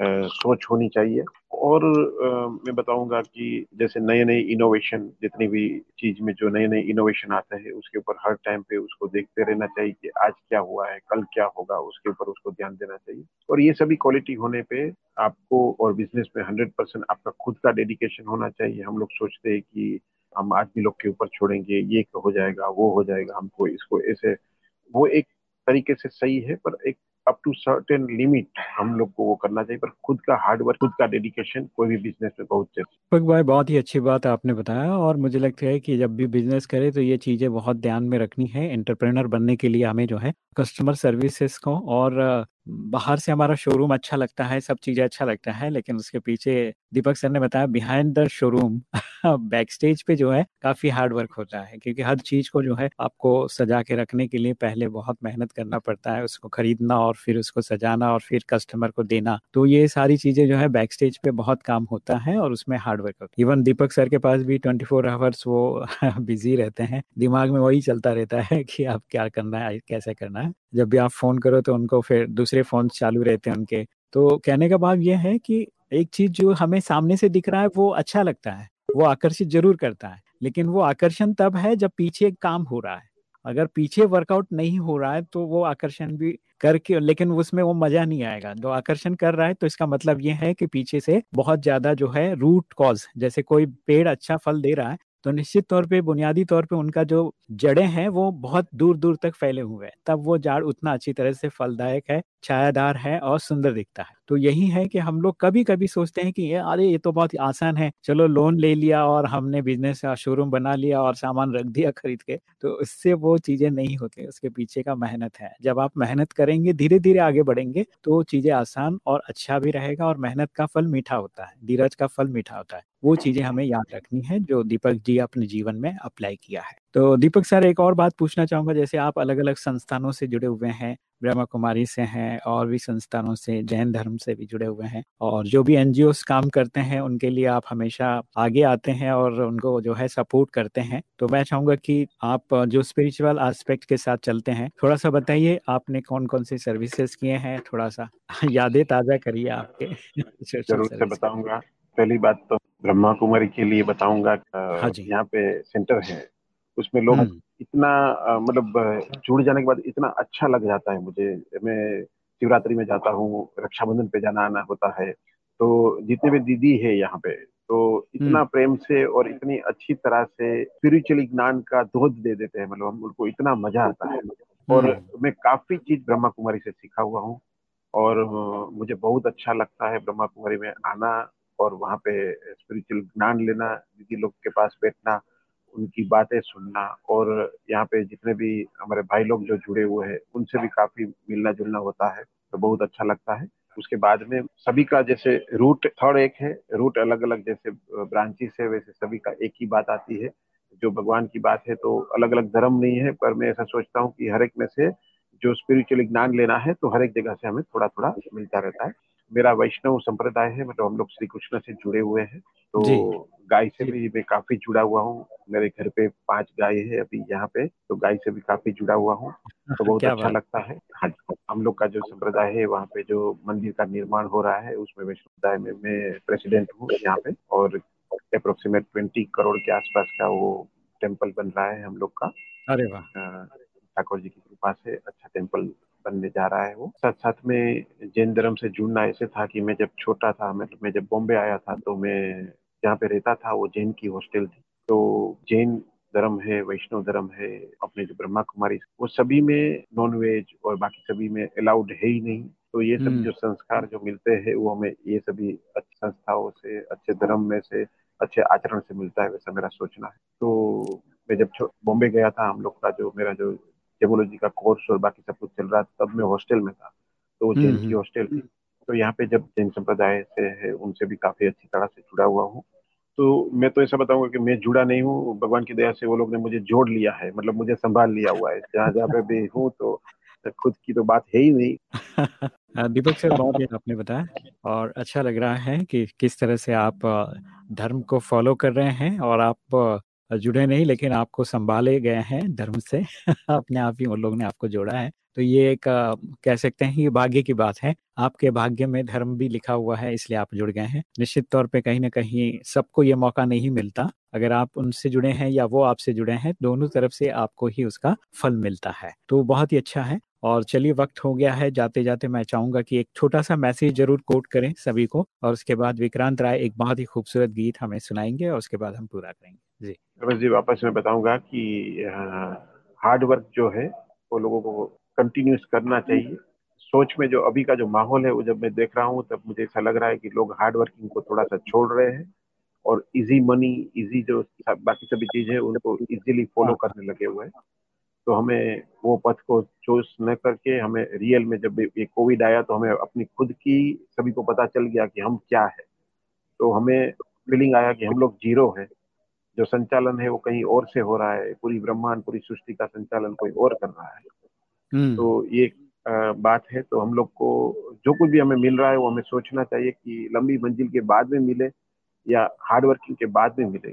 आ, सोच होनी चाहिए। और आ, मैं बताऊँगा कि जैसे नए नए इनोवेशन जितनी भी चीज़ में जो नए नए इनोवेशन आते हैं उसके ऊपर हर टाइम पे उसको देखते रहना चाहिए कि आज क्या हुआ है कल क्या होगा उसके ऊपर उसको ध्यान देना चाहिए। और ये सभी क्वालिटी होने पे आपको और बिज़नेस में हंड्रेड परसेंट आपका खुद का डेडिकेशन होना चाहिए। हम लोग सोचते हैं कि हम आदमी लोग के ऊपर छोड़ेंगे, ये हो जाएगा, वो हो जाएगा, हमको इसको ऐसे, वो एक तरीके से सही है, पर एक अप टू सर्टेन लिमिट हम लोग को वो करना चाहिए, पर खुद का हार्ड वर्क खुद का डेडिकेशन कोई भी बिज़नेस में बहुत चाहिए। भाई, बहुत ही अच्छी बात आपने बताया, और मुझे लगता है कि जब भी बिज़नेस करे तो ये चीज़ें बहुत ध्यान में रखनी है एंटरप्रेनर बनने के लिए हमें जो है कस्टमर सर्विसेज़ को, और बाहर से हमारा शोरूम अच्छा लगता है, सब चीज़ें अच्छा लगता है, लेकिन उसके पीछे दीपक सर ने बताया behind the showroom back stage पे जो है काफ़ी हार्ड वर्क होता है, क्योंकि हर चीज़ को जो है आपको सजा के रखने के लिए पहले बहुत मेहनत करना पड़ता है, उसको खरीदना और फिर उसको सजाना और फिर कस्टमर को देना। तो ये सारी चीज़ें जो है बैक स्टेज पे बहुत काम होता है और उसमें हार्ड वर्क होता है। इवन दीपक सर के पास भी ट्वेंटी फोर आवर्स वो बिज़ी रहते हैं। दिमाग में वही चलता रहता है कि आप क्या करना है, कैसे करना है। जब भी आप फ़ोन करो तो उनको फिर दूसरे फ़ोन चालू रहते हैं उनके। तो कहने का भाव यह है कि एक चीज़ जो हमें सामने से दिख रहा है, वो अच्छा लगता है, वो आकर्षित ज़रूर करता है, लेकिन वो आकर्षण तब है जब पीछे काम हो रहा है। अगर पीछे वर्कआउट नहीं हो रहा है तो वो आकर्षण भी करके, लेकिन उसमें वो मज़ा नहीं आएगा। जो आकर्षण कर रहा है तो इसका मतलब ये है कि पीछे से बहुत ज़्यादा जो है रूट कॉज जैसे कोई पेड़ अच्छा फल दे रहा है तो निश्चित तौर पे, बुनियादी तौर पे उनका जो जड़े हैं, वो बहुत दूर दूर तक फैले हुए हैं। तब वो जाड़ उतना अच्छी तरह से फलदायक है, छायादार है और सुंदर दिखता है। तो यही है कि हम लोग कभी कभी सोचते हैं कि ये, अरे, ये तो बहुत आसान है। चलो, लोन ले लिया और हमने बिज़नेस शोरूम बना लिया और सामान रख दिया खरीद के। तो इससे वो चीज़ें नहीं होती, उसके पीछे का मेहनत है। जब आप मेहनत करेंगे धीरे धीरे आगे बढ़ेंगे तो चीज़ें आसान और अच्छा भी रहेगा और मेहनत का फल मीठा होता है, धीरज का फल मीठा होता है। वो चीज़ें हमें याद रखनी है, जो दीपक जी अपने जीवन में अप्लाई किया है। तो दीपक सर एक और बात पूछना चाहूँगा जैसे आप अलग अलग संस्थानों से जुड़े हुए हैं ब्रह्मा कुमारी से हैं और भी संस्थानों से जैन धर्म से भी जुड़े हुए हैं और जो भी एनजीओ काम करते हैं उनके लिए आप हमेशा आगे आते हैं और उनको जो है सपोर्ट करते हैं। तो मैं चाहूँगा कि आप जो स्पिरिचुअल एस्पेक्ट के साथ चलते हैं थोड़ा सा बताइए आपने कौन कौन से सर्विसेज़ किए हैं? थोड़ा सा यादें ताज़ा करिए आपके। ज़रूर से बताऊँगा। पहली बात तो ब्रह्मा कुमारी के लिए बताऊँगा हाँ यहाँ पे सेंटर है। उसमें लोग हम्म। इतना मतलब जुड़ जाने के बाद इतना अच्छा लग जाता है मुझे मैं शिवरात्रि में जाता हूँ रक्षाबंधन पे जाना आना होता है तो जितने भी दीदी है यहाँ पे तो इतना हम्म। प्रेम से और इतनी अच्छी तरह से स्पिरिचुअली ज्ञान का दोध दे देते हैं मतलब हम उनको इतना मज़ा आता है और हम्म। मैं काफ़ी चीज़ ब्रह्मा कुमारी से सीखा हुआ हूँ और मुझे बहुत अच्छा लगता है ब्रह्मा कुमारी में आना और वहाँ पे स्पिरिचुअल ज्ञान लेना दीदी लोग के पास बैठना उनकी बातें सुनना और यहाँ पे जितने भी हमारे भाई लोग जो जुड़े हुए हैं, उनसे भी काफ़ी मिलना जुलना होता है तो बहुत अच्छा लगता है। उसके बाद में सभी का जैसे रूट थर्ड एक है रूट अलग अलग जैसे ब्रांचेस है, वैसे सभी का एक ही बात आती है। जो भगवान की बात है तो अलग अलग धर्म नहीं है, पर मैं ऐसा सोचता हूँ कि हर एक में से जो स्पिरिचुअल ज्ञान लेना है तो हर एक जगह से हमें थोड़ा थोड़ा मिलता रहता है। मेरा वैष्णव संप्रदाय है मतलब हम लोग श्री कृष्ण से जुड़े हुए हैं। तो गाय से भी मैं काफ़ी जुड़ा हुआ हूँ। मेरे घर पे पाँच गाय है अभी यहाँ पे तो गाय से भी काफ़ी जुड़ा हुआ हूँ। तो बहुत अच्छा लगता है। हाँ हम लोग का जो संप्रदाय है वहाँ पे जो मंदिर का निर्माण हो रहा है उसमें वैष्णव में मैं प्रेसिडेंट हूँ यहाँ पे और अप्रोक्सीमेट ट्वेंटी करोड़ के आसपास का वो टेंपल बन रहा है हम लोग का। अरे वाह। ठाकुर जी की कृपा से अच्छा टेंपल बनने जा रहा है वो। साथ साथ में जैन धर्म से जुड़ना ऐसे था कि मैं जब छोटा था मैं मैं जब बॉम्बे आया था तो मैं जहाँ पे रहता था वो जैन की हॉस्टल थी। तो जैन धर्म है वैष्णव धर्म है अपने जो ब्रह्मा कुमारी वो सभी में नॉन वेज और बाकी सभी में अलाउड है ही नहीं। तो ये सब हम्म। जो संस्कार जो मिलते हैं वो हमें ये सभी अच्छी संस्थाओं से अच्छे धर्म में से अच्छे आचरण से मिलता है वैसा मेरा सोचना है। तो मैं जब बॉम्बे गया था हम लोग का जो मेरा जो जेमोलॉजी का कोर्स और बाकी सब कुछ चल रहा था तब मैं हॉस्टल में था तो वो जैन की हॉस्टल हम्म, हम्म। थी। तो यहाँ पे जब जैन संप्रदाय से है उनसे भी काफ़ी अच्छी तरह से जुड़ा हुआ हूँ। तो मैं तो ऐसा बताऊँगा कि मैं जुड़ा नहीं हूँ भगवान की दया से वो लोग ने मुझे जोड़ लिया है मतलब मुझे संभाल लिया हुआ है। जहाँ जहाँ पे भी हूँ तो खुद की तो बात है ही नहीं। दीपक सर बहुत ही आपने बताया और अच्छा लग रहा है कि किस तरह से आप धर्म को फॉलो कर रहे हैं और आप जुड़े नहीं, लेकिन आपको संभाले गए हैं धर्म से। अपने आप ही उन लोग ने आपको जोड़ा है। तो ये एक कह सकते हैं ये भाग्य की बात है। आपके भाग्य में धर्म भी लिखा हुआ है, इसलिए आप जुड़ गए हैं। निश्चित तौर पे कहीं ना कहीं सबको ये मौका नहीं मिलता। अगर आप उनसे जुड़े हैं या वो आपसे जुड़े हैं, दोनों तरफ़ से आपको ही उसका फल मिलता है। तो बहुत ही अच्छा है। और चलिए, वक्त हो गया है। जाते जाते मैं चाहूँगा कि एक छोटा सा मैसेज ज़रूर कोट करें सभी को। और उसके बाद विक्रांत राय एक बहुत ही खूबसूरत गीत हमें सुनाएँगे और उसके बाद हम पूरा करेंगे। जी। जी वापस मैं बताऊँगा कि हार्ड वर्क जो है वो लोगों को कंटिन्यूस करना चाहिए। सोच में जो अभी का जो माहौल है वो जब मैं देख रहा हूँ तब मुझे ऐसा लग रहा है कि लोग हार्ड वर्किंग को थोड़ा सा छोड़ रहे हैं और इजी मनी इजी जो बाकी सभी चीज़ें उनको इजीली फॉलो करने लगे हुए हैं। तो हमें वो पथ को चूज़ न करके हमें रियल में जब ये कोविड आया तो हमें अपनी खुद की सभी को पता चल गया कि हम क्या है। तो हमें फीलिंग आया कि हम लोग ज़ीरो है। जो संचालन है वो कहीं और से हो रहा है पूरी ब्रह्मांड पूरी सृष्टि का संचालन कोई और कर रहा है हम्म। तो ये बात है तो हम लोग को जो कुछ भी हमें मिल रहा है वो हमें सोचना चाहिए कि लंबी मंजिल के बाद में मिले या हार्ड वर्किंग के बाद में मिले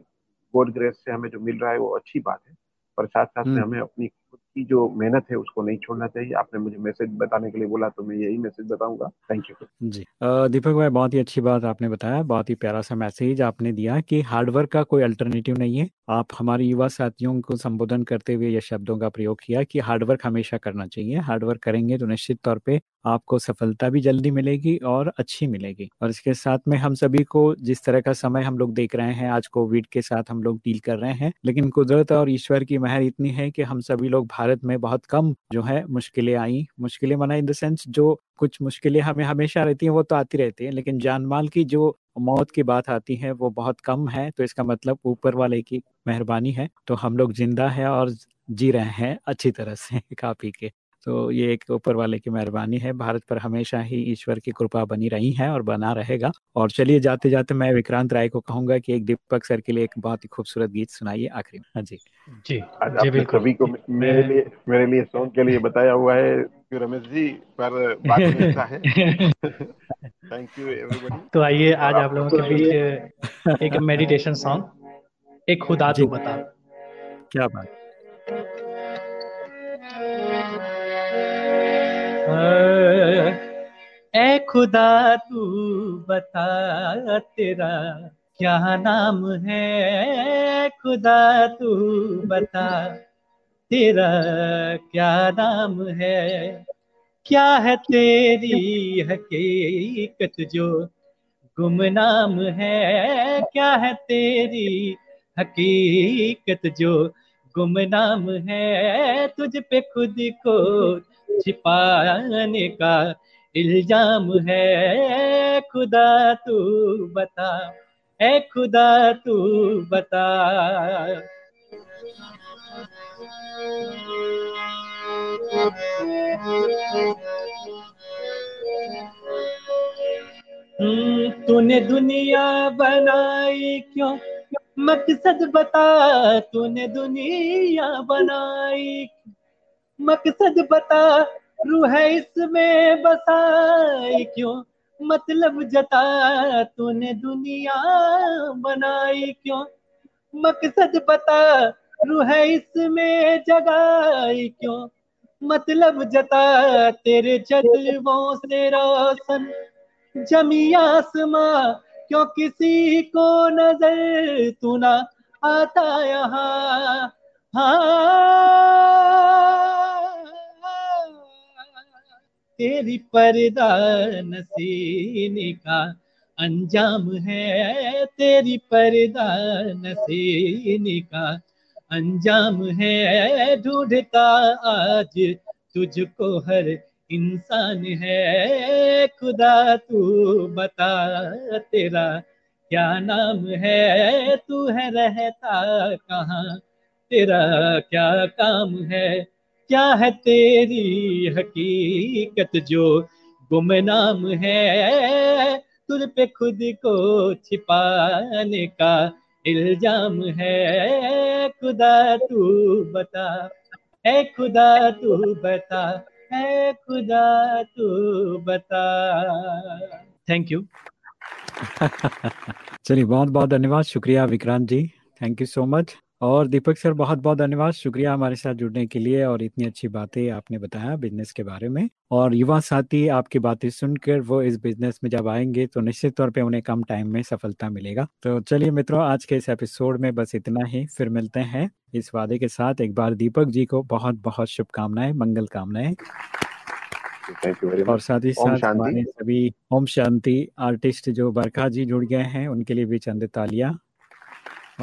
गोड ग्रेस से हमें जो मिल रहा है वो अच्छी बात है पर साथ साथ में हम्म। हमें अपनी खुद की जो मेहनत है, उसको नहीं छोड़ना चाहिए। आपने मुझे मैसेज बताने के लिए बोला तो मैं यही मैसेज बताऊँगा। थैंक यू जी। दीपक भाई, बहुत ही अच्छी बात आपने बताया, बहुत ही प्यारा सा मैसेज आपने दिया कि हार्डवर्क का कोई अल्टरनेटिव नहीं है। आप हमारे युवा साथियों को संबोधन करते हुए यह शब्दों का प्रयोग किया कि हार्डवर्क हमेशा करना चाहिए। हार्डवर्क करेंगे तो निश्चित तौर पे आपको सफलता भी जल्दी मिलेगी और अच्छी मिलेगी। और इसके साथ में हम सभी को जिस तरह का समय हम लोग देख रहे हैं, आज कोविड के साथ हम लोग डील कर रहे हैं, लेकिन कुदरत और ईश्वर की महर इतनी है कि हम सभी लोग भारत में बहुत कम जो है, मुश्किलें आई। मुश्किलें मना इन द सेंस जो कुछ मुश्किलें हमें हमेशा रहती हैं, वो तो आती रहती हैं, लेकिन जान माल की जो मौत की बात आती है, वो बहुत कम है तो इसका मतलब ऊपर वाले की मेहरबानी है। तो हम लोग ज़िंदा है और जी रहे हैं अच्छी तरह से पी के। तो ये एक ऊपर वाले की मेहरबानी है। भारत पर हमेशा ही ईश्वर की कृपा बनी रही है और बना रहेगा। और चलिए जाते जाते मैं विक्रांत राय को कहूँगा कि एक दीपक सर के लिए एक बहुत ही खूबसूरत गीत सुनाइए आखिरी में। हाँ जी। जी। जी बिल्कुल। सभी को मेरे लिए मेरे लिए सॉन्ग के लिए बताया हुआ है। रमेश जी पर बात है थैंक यू एवरीबॉडी तो आइए आज आप लोगों के बीच एक मेडिटेशन सॉन्ग एक खुदा तू बता। क्या बात। ए खुदा, तू बता तेरा क्या नाम है? खुदा, तू बता तेरा क्या नाम है? क्या है तेरी हकीकत जो गुमनाम है? क्या है तेरी हकीकत जो गुमनाम है? तुझ पे खुद को छिपाने का इल्ज़ाम है। खुदा तू बता। है खुदा तू बता। हम्म, तूने दुनिया बनाई क्यों? मकसद बता। तूने दुनिया बनाई मकसद बता, रूह इसमें बसाई क्यों? मतलब जता, तूने दुनिया बनाई क्यों? मकसद बता, रूह इसमें जगाई क्यों? मतलब जता, तेरे जज्बों से रोशन, जमी आसमां, क्यों किसी को नज़र तू ना आता यहाँ? हाँ। तेरी पर्दा का अंजाम है। तेरी पर्दा का अंजाम है। ढूंढता आज तुझको हर इंसान है। खुदा, तू बता तेरा क्या नाम है? तू है रहता कहाँ? तेरा क्या काम है? क्या है तेरी हकीकत जो गुमनाम है? तुझ पे खुद को छिपाने का इल्ज़ाम है। खुदा तू बता है खुदा तू बता है खुदा तू बता। थैंक यू चलिए बहुत बहुत धन्यवाद। शुक्रिया Vikrant ji. Thank you so much और दीपक सर बहुत बहुत धन्यवाद। शुक्रिया हमारे साथ जुड़ने के लिए और इतनी अच्छी बातें आपने बताया बिज़नेस के बारे में। और युवा साथी आपकी बातें सुनकर वो इस बिज़नेस में जब आएँगे तो निश्चित तौर पे उन्हें कम टाइम में सफलता मिलेगा। तो चलिए मित्रों आज के इस एपिसोड में बस इतना ही। फिर मिलते हैं इस वादे के साथ। एक बार दीपक जी को बहुत बहुत शुभकामनाएँ मंगल कामनाएँ। और साथ ही साथ हमारे सभी ओम शांति आर्टिस्ट जो बरखा जी जुड़ गए हैं उनके लिए भी चंद तालिया।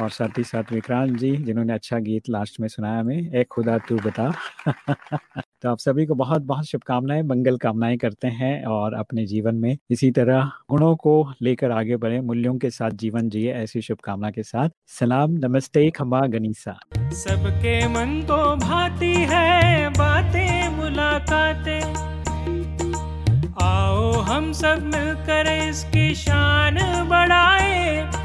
और साथ ही साथ विक्रांत जी, जिन्होंने अच्छा गीत लास्ट में सुनाया हमें एक खुदा, तू बता। तो आप सभी को बहुत बहुत शुभकामनाएँ, मंगल कामनाएँ करते हैं और अपने जीवन में इसी तरह गुणों को लेकर आगे बढ़े, मूल्यों के साथ जीवन जिए, ऐसी शुभकामना के साथ। सलाम, नमस्ते खमा गनीसा। सबके मन को भाती है, बातें, मुलाकातें। आओ, हम सब मिलकर इसकी शान बढ़ाए।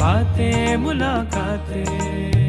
बातें मुलाकातें।